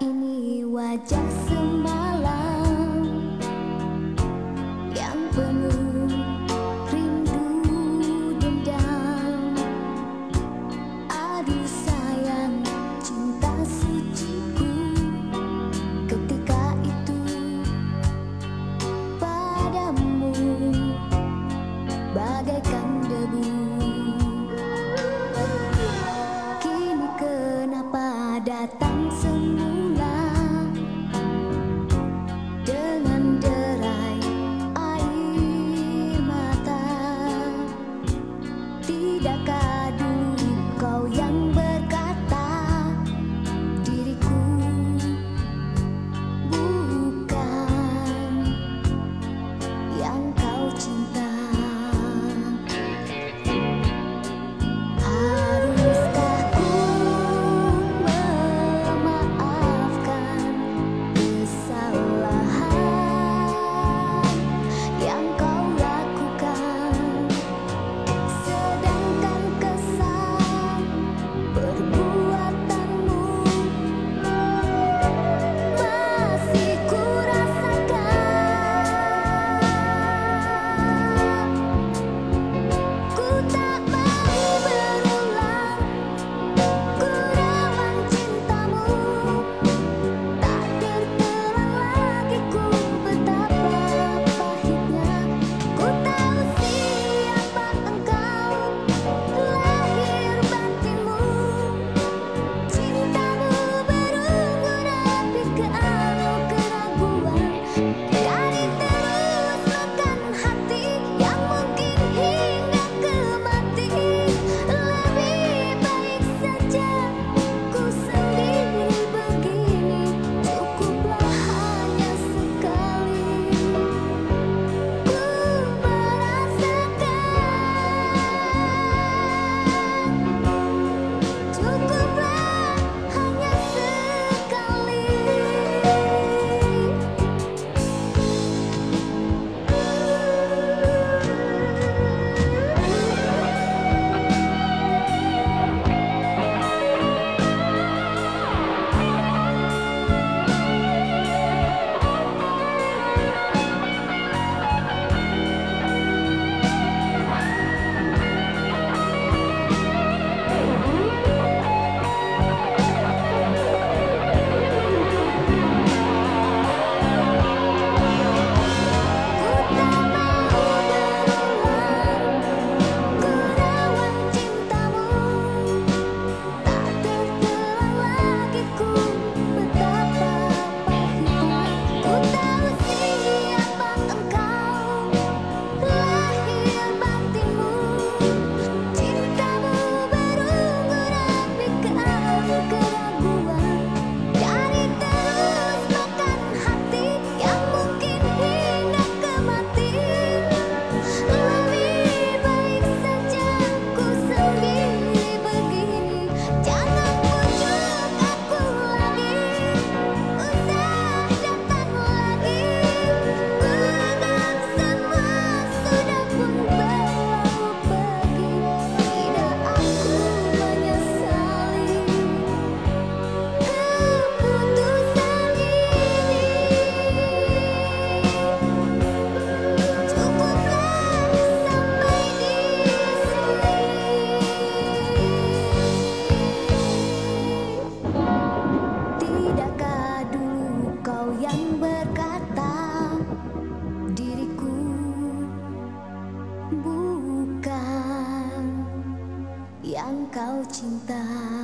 ini wajah semua 清淡。